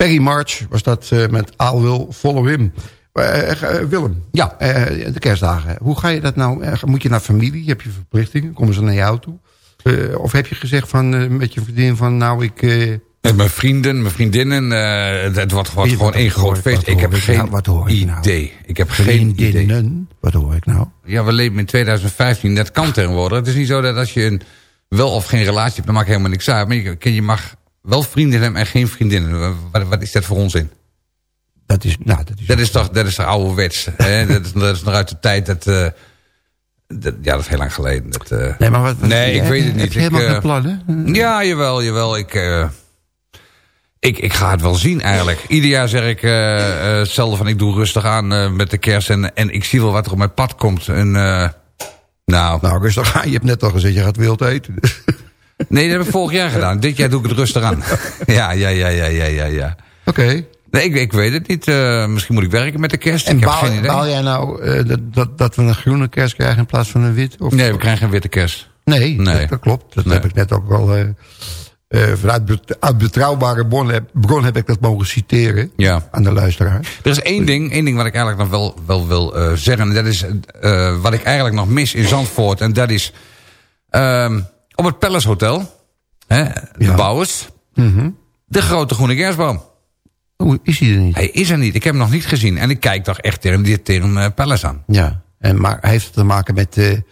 Peggy March was dat eh, met I Will Follow Him. Eh, eh, Willem, ja. de kerstdagen. Hoe ga je dat nou? moet je naar familie? Heb je verplichtingen? Komen ze naar jou toe? Of heb je gezegd van, met je vriendin van... nou, ik... Met mijn vrienden, mijn vriendinnen. het, wordt, gewoon één groot feest. Ik heb geen nou? Wat hoor ik nou? idee. Ik heb geen idee. vriendinnen? Wat hoor ik nou? Ja, we leven in 2015. Dat kan tegenwoordig. Het is niet zo dat als je een wel of geen relatie hebt... dan maakt helemaal niks uit. Maar je, je mag wel vrienden hebben en geen vriendinnen. Wat, wat is dat voor onzin? Dat is, nou, dat is, dat is toch, dat is toch ouderwets. hè? dat, is, dat is nog uit de tijd dat... eh, dat- ja, dat is heel lang geleden. Dat, eh, Nee, maar wat, wat- nee, ik weet het niet. Heb je helemaal eh, geen plannen? Ja, jawel, jawel. Ik, ik, ik ga het wel zien eigenlijk. Ieder jaar zeg ik hetzelfde van ik doe rustig aan met de kerst. En, en ik zie wel wat er op mijn pad komt. En, nou. nou, rustig aan. Je hebt net al gezegd, je gaat wild eten. Nee, dat heb ik vorig jaar gedaan. Dit jaar doe ik het rustig aan. ja, ja, ja, ja, ja, ja. ja. Oké. Nee, ik, ik weet het niet. Eh, misschien moet ik werken met de kerst. En ik heb geen idee. baal jij nou eh, dat, dat, dat we een groene kerst krijgen in plaats van een wit? Of, Nee, we krijgen geen witte kerst. Nee, Nee. Dat, dat klopt. Dat Nee. heb ik net ook wel... eh, eh, vanuit uit betrouwbare bron heb, bron heb ik dat mogen citeren Ja. aan de luisteraar. Er is één ding, één ding wat ik eigenlijk nog wel, wel wil zeggen. En dat is wat ik eigenlijk nog mis in Zandvoort. En dat is ehm, op het Palace Hotel. Hè, de Bouwers. Mhm. De grote groene kerstboom. Hoe is hij er niet? Hij is er niet. Ik heb hem nog niet gezien. En ik kijk toch echt tegen, die- tegen eh, Palace aan. Ja, en, maar heeft het te maken met de,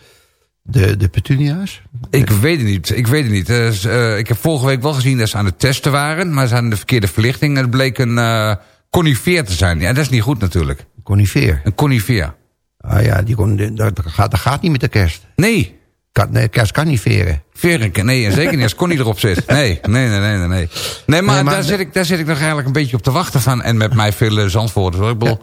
de, de petunia's? Ik weet het niet. Ik weet het niet. Eh, ik heb vorige week wel gezien dat ze aan het testen waren. Maar ze hadden de verkeerde verlichting. En het bleek een eh conifeer te zijn. Ja, dat is niet goed natuurlijk. Conifeer. Een conifeer. Ah ja, die kon, dat, gaat, dat gaat niet met de kerst. Nee. Kan, nee, kerst kan niet veren. Veren, nee, en zeker niet als Connie erop zit. Nee, nee, nee, nee, nee. Nee, nee maar, Nee, maar daar, zit ik, daar zit ik nog eigenlijk een beetje op te wachten van. En met mij veel Zandvoorters. hoor. Ik bedoel,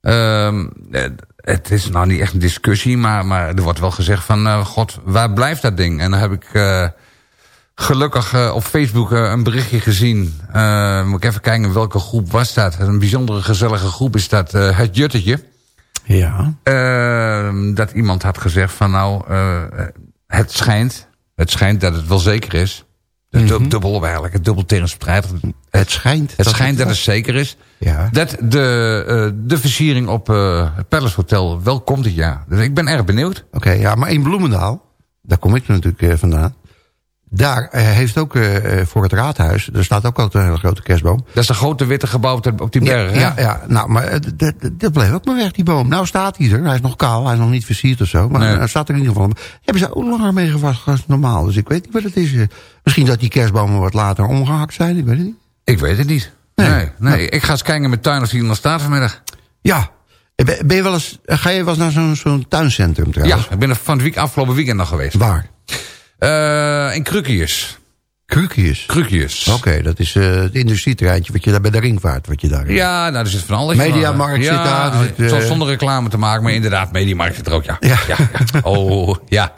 ehm, eh, het is nou niet echt een discussie, maar, maar er wordt wel gezegd van... eh, God, waar blijft dat ding? En dan heb ik eh, gelukkig eh, op Facebook eh, een berichtje gezien. Eh, moet ik even kijken, welke groep was dat? Een bijzondere gezellige groep is dat, eh, het Juttetje. Ja. Ehm, dat iemand had gezegd van nou, eh, het schijnt, het schijnt dat het wel zeker is. Dub- Dubbel eigenlijk, het dubbel. Het schijnt. Het schijnt dat het zeker is. Ja. Dat de, eh, de versiering op eh, het Palace Hotel wel komt dit jaar. Dus ik ben erg benieuwd. Oké, ja, maar in Bloemendaal, daar kom ik natuurlijk eh, vandaan. Daar eh, heeft ook eh, eh, voor het raadhuis, er staat ook altijd een hele grote kerstboom. Dat is de grote witte gebouw op- die berg, hè? Ja, ja, nou, maar dat- bleef ook maar weg, die boom. Nou staat hij er, hij is nog kaal, hij is nog niet versierd of zo. Maar Nee. hij staat er in ieder geval. Hebben ze ook langer mee gevast als normaal. Dus ik weet niet wat het is. Misschien dat die kerstbomen wat later omgehakt zijn, ik weet het niet. Ik weet het niet. Nee, nee. Ik ga eens kijken met tuin of er nog staat vanmiddag. Ja. Ben je wel eens, ga je wel eens naar zo'n zo'n tuincentrum Ja, ik ben er van het week, afgelopen weekend nog geweest. Waar? Eh in Krukius. Krukius. Krukius. Oké, dat is eh, het industrieterreintje wat je daar bij de ringvaart, wat je daar Ja, nou, er zit van alles. Mediamarkt zit daar, zit, eh, zo- zonder reclame te maken, maar inderdaad, Mediamarkt zit er ook, ja. Ja. ja. ja. Oh, ja.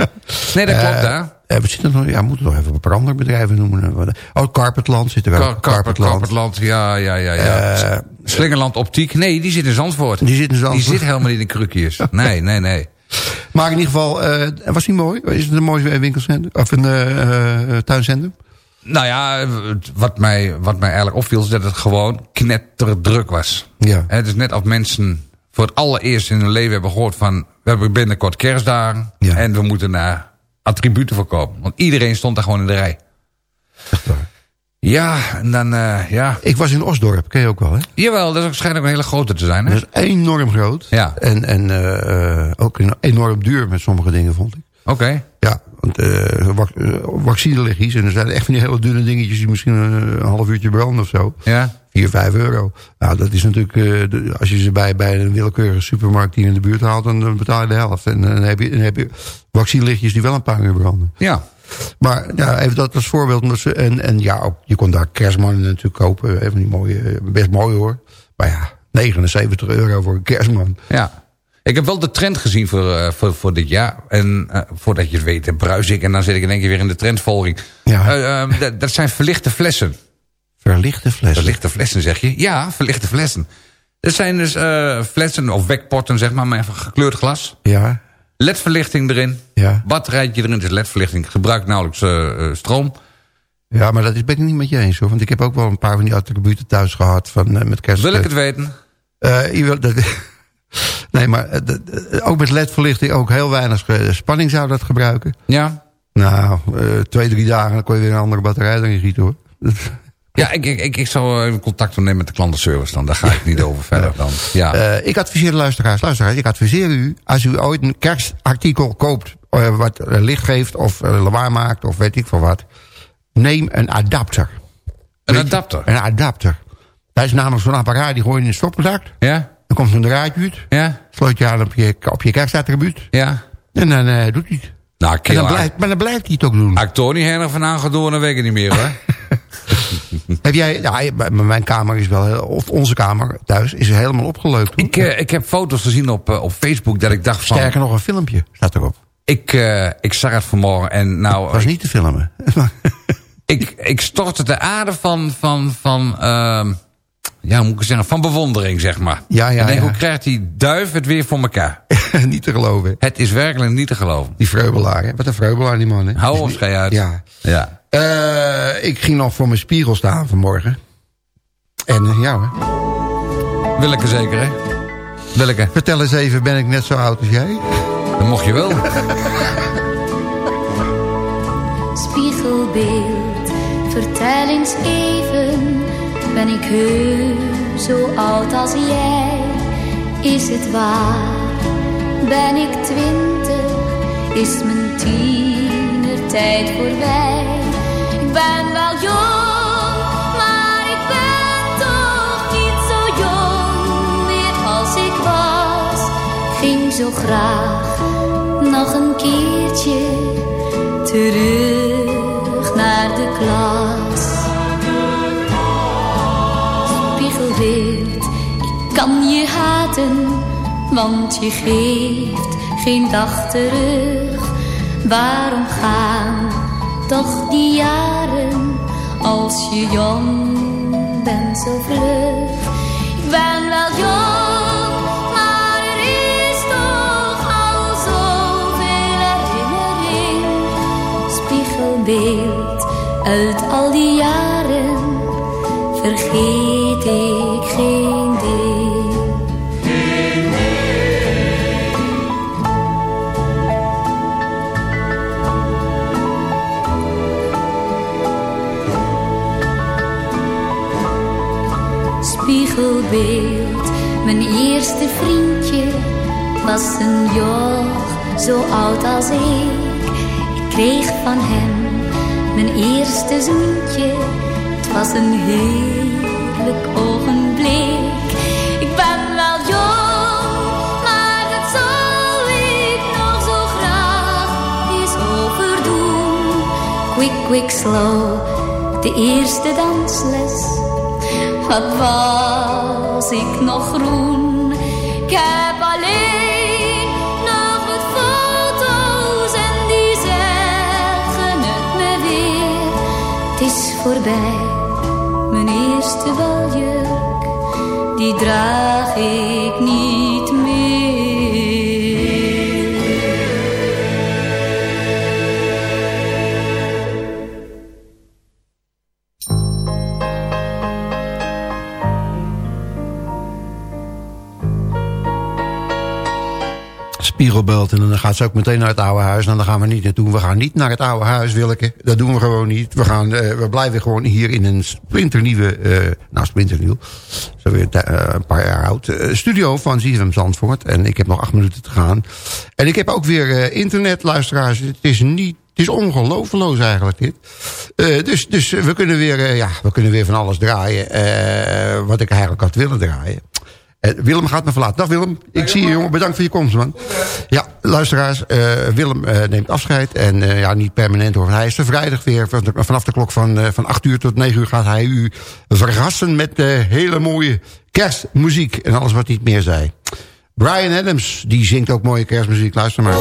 Nee, dat klopt, hè. eh, we zitten nog, ja, we moeten nog even een paar andere bedrijven noemen. Oh, Carpetland zit er ook. Kar- Carpet, Carpetland, ja, ja, ja. ja. Slingerland Optiek, nee, die zit in Zandvoort. Die zit in Zandvoort. Die zit helemaal niet in Krukius. Nee, nee, nee. Maar in ieder geval, eh, was die mooi? Is het een mooi winkelcentrum? Of een eh, eh, tuincentrum? Nou ja, het- wat mij, wat mij eigenlijk opviel is dat het gewoon knetterdruk was. Ja. Het is net als mensen voor het allereerst in hun leven hebben gehoord van... we hebben binnenkort kerstdagen Ja. en we moeten naar attributen verkopen. Want iedereen stond daar gewoon in de rij. Ja, en dan, eh, ja. Ik was in Osdorp, ken je ook wel, hè? Jawel, dat is ook een hele grote te zijn, hè? Dat is enorm groot. Ja. En, en eh, eh, ook enorm duur met sommige dingen, vond ik. Oké. Ja, want vaccineliggies. En er zijn echt van die hele dunne dingetjes die misschien een, half uurtje branden of zo. Ja. 4, 5 euro. Nou, dat is natuurlijk, als je ze bij, bij een willekeurige supermarkt hier in de buurt haalt, dan, dan betaal je de helft. En dan heb je, dan heb je vaccinelichtjes die wel een paar uur branden. Ja. Maar ja, even dat als voorbeeld. Omdat ze, en, en ja, ook, je kon daar kerstmannen natuurlijk kopen. Even die mooie, eh, best mooi hoor. Maar ja, 79 euro voor een kerstman. Ja. Ik heb wel de trend gezien voor, eh, voor, voor dit jaar. En eh, voordat je het weet, bruis ik. En dan zit ik in één keer weer in de trendvolging. Ja. Eh, eh, dat, zijn verlichte flessen. Verlichte flessen. Verlichte flessen, zeg je? Ja, verlichte flessen. Dat zijn dus flessen of wekpotten, zeg maar, met gekleurd glas. Ja, LED-verlichting erin. ja. Batterijtje erin, het is LED-verlichting. Gebruikt nauwelijks eh, eh, stroom. Ja, maar dat is, ben ik niet met je eens hoor. Want ik heb ook wel een paar van die attributen thuis gehad van, eh, met kerst. Wil ik het weten? Je wil, dat, nee, maar dat- ook met ledverlichting ook heel weinig spanning zou dat gebruiken. Ja. Nou, twee, drie dagen dan kon je weer een andere batterij erin gieten hoor. Ja, ik, ik, ik, ik zou even contact opnemen met de klantenservice dan. Daar ga ik niet over verder dan. Ja. Eh, ik adviseer de luisteraars, luisteraars, ik adviseer u... als u ooit een kerstartikel koopt... eh, wat eh, licht geeft of eh, lawaai maakt of weet ik veel wat... neem een adapter. Een Weet je? adapter? Een adapter. Dat is namelijk zo'n apparaat die gooi je in een stopcontact. Ja? Dan komt zo'n draadje uit. Ja? Sloot je aan op je, op je kerstattribuut. Ja? En dan eh, doet hij het. Nou, En dan blijft, maar dan blijft hij het ook doen. Als ik Tony her van aangedoen, dan weet ik het niet meer hoor. Heb jij, ja, mijn kamer is wel, of onze kamer thuis, is helemaal opgeleukt. hoor. ik, eh, ik heb foto's gezien op, eh, op Facebook dat ik dacht van... Sterker nog, een filmpje staat erop. Ik, eh, ik zag het vanmorgen en nou... Het was niet te filmen. ik, ik stortte de aarde van, van, van, ehm, ja, moet ik zeggen, van bewondering, zeg maar. Ja, ja, ik denk, ja. hoe krijgt die duif het weer voor elkaar? niet te geloven. Het is werkelijk niet te geloven. Die vreubelaar, hè? Wat een vreubelaar die man, hè? Hou ons schei uit. Ja. Ja. Eh, ik ging nog voor mijn spiegel staan vanmorgen. En eh, ja hoor. Willeke zeker, hè? Willeke, Vertel eens even, ben ik net zo oud als jij? dan mocht je wel. Spiegelbeeld, vertel eens even, ben ik heus zo oud als jij? Is het waar? Ben ik twintig? Is mijn tienertijd voorbij? Ben wel jong, maar ik ben toch niet zo jong meer als ik was. Ging zo graag nog een keertje terug naar de klas. Spiegelbeeld, ik kan je haten, want je geeft geen dag terug. Waarom gaan toch die jaren als je jong bent zo vlug? Ik ben wel jong, maar er is toch al zoveel herinnering. Spiegelbeeld uit al die jaren vergeet eerste vriendje was een joch zo oud als ik. Ik kreeg van hem mijn eerste zoentje. Het was een heerlijk ogenblik. Ik ben wel jong, maar dat zou ik nog zo graag eens overdoen. Quick, quick, slow, de eerste dansles. Wat was ik nog groen? Ik heb alleen nog wat foto's en die zeggen het me weer. Het is voorbij, mijn eerste baljurk, die draag ik niet En dan gaat ze ook meteen naar het oude huis. En dan gaan we niet naartoe. We gaan niet naar het oude huis, Willeke. Dat doen we gewoon niet. We, gaan, eh, we blijven gewoon hier in een splinternieuwe... eh nou, splinternieuw. Zo weer eh, een paar jaar oud. studio van ZFM Zandvoort. En ik heb nog acht minuten te gaan. En ik heb ook weer internetluisteraars. Het is niet... Het is ongelooflijk eigenlijk dit. Dus dus we, kunnen weer, ja, we kunnen weer van alles draaien. wat ik eigenlijk had willen draaien. Eh, Willem gaat me verlaten. Dag Willem, ik zie je jongen. Bedankt voor je komst man. Ja, luisteraars. eh, Willem eh, neemt afscheid. En ja, niet permanent hoor. Hij is er vrijdag weer. Vanaf de klok van, van 8 uur tot 9 uur gaat hij u verrassen met hele mooie kerstmuziek. En alles wat niet meer zei. Brian Adams, die zingt ook mooie kerstmuziek. Luister maar.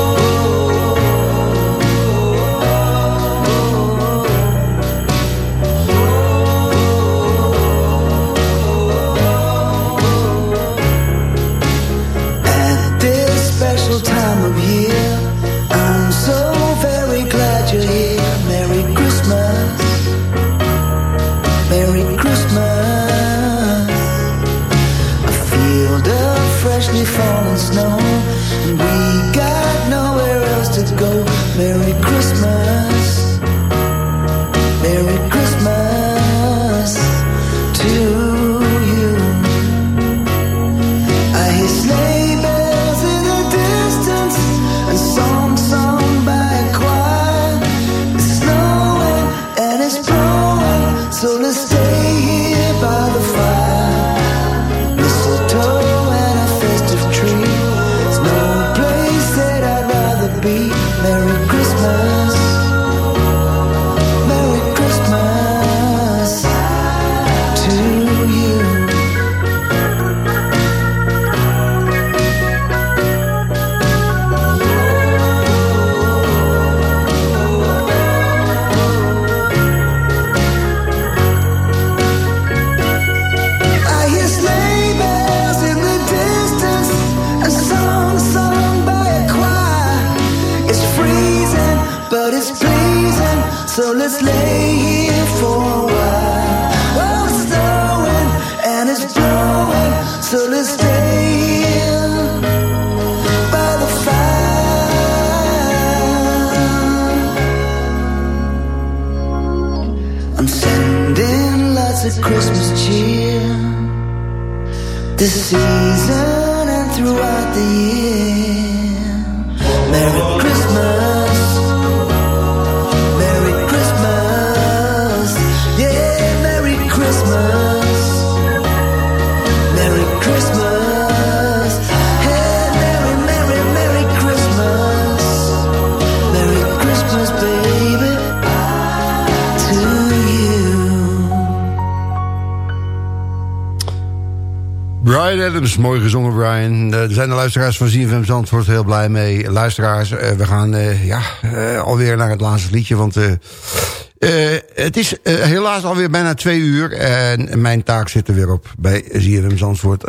So let's lay here for a while. Oh, it's snowing and it's blowing, so let's stay here by the fire. I'm sending lots of Christmas cheer this season and throughout the year. Brian Adams, mooi gezongen Brian. Eh, Er zijn de luisteraars van ZFM Zandvoort heel blij mee. Luisteraars, eh, we gaan eh, ja, alweer naar het laatste liedje. Want het is helaas alweer bijna twee uur. En mijn taak zit er weer op bij ZFM Zandvoort.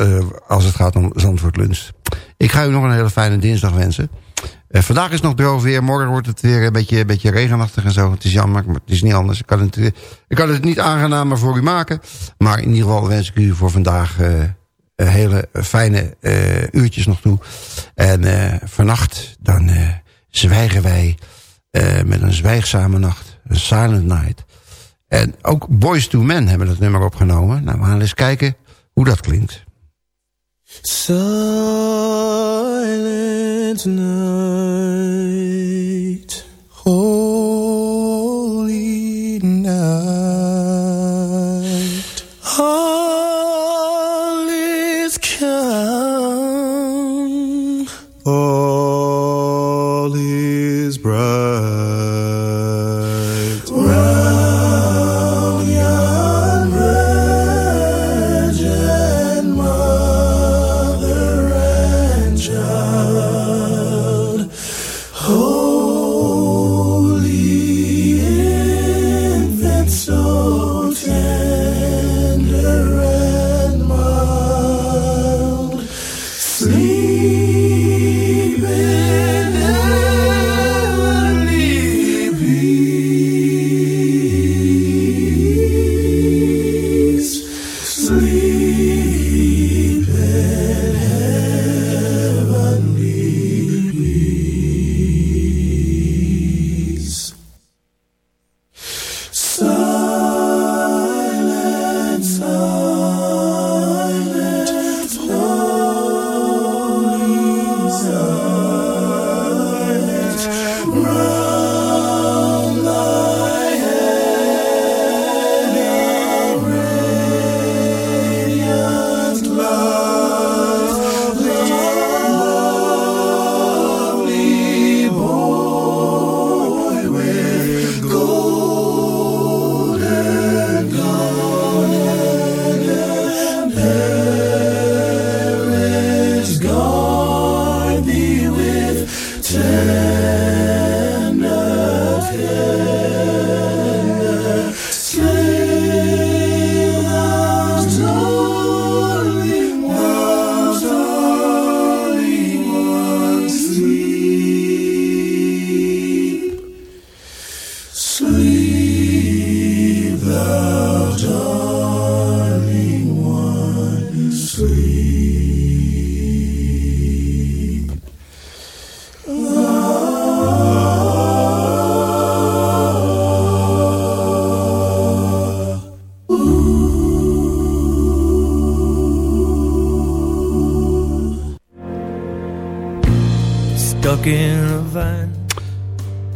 als het gaat om Zandvoort Lunch. Ik ga u nog een hele fijne dinsdag wensen. Vandaag is nog droog weer. Morgen wordt het weer een beetje, een beetje regenachtig en zo. Het is jammer, maar het is niet anders. Ik kan het, ik kan het niet aangenamer voor u maken. Maar in ieder geval wens ik u voor vandaag... eh, hele fijne eh, uurtjes nog toe. En eh, vannacht dan zwijgen wij met een zwijgzame nacht. Een silent night. En ook Boys to Men hebben dat nummer opgenomen. Nou, we gaan eens kijken hoe dat klinkt. Silent night, holy night, all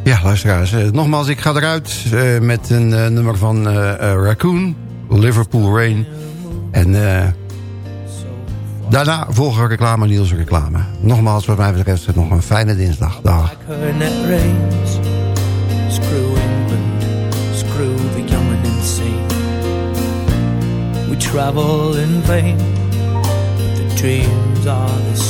Ja, luisteraars. eh, nogmaals, ik ga eruit eh, met een eh, nummer van Raccoon, Liverpool Rain. En daarna volgen reclame, Niels reclame. Nogmaals, wat mij betreft, nog een fijne dinsdag. Dag. her net rains. Screw England, screw the young and insane. We travel in vain, but the dreams are the same.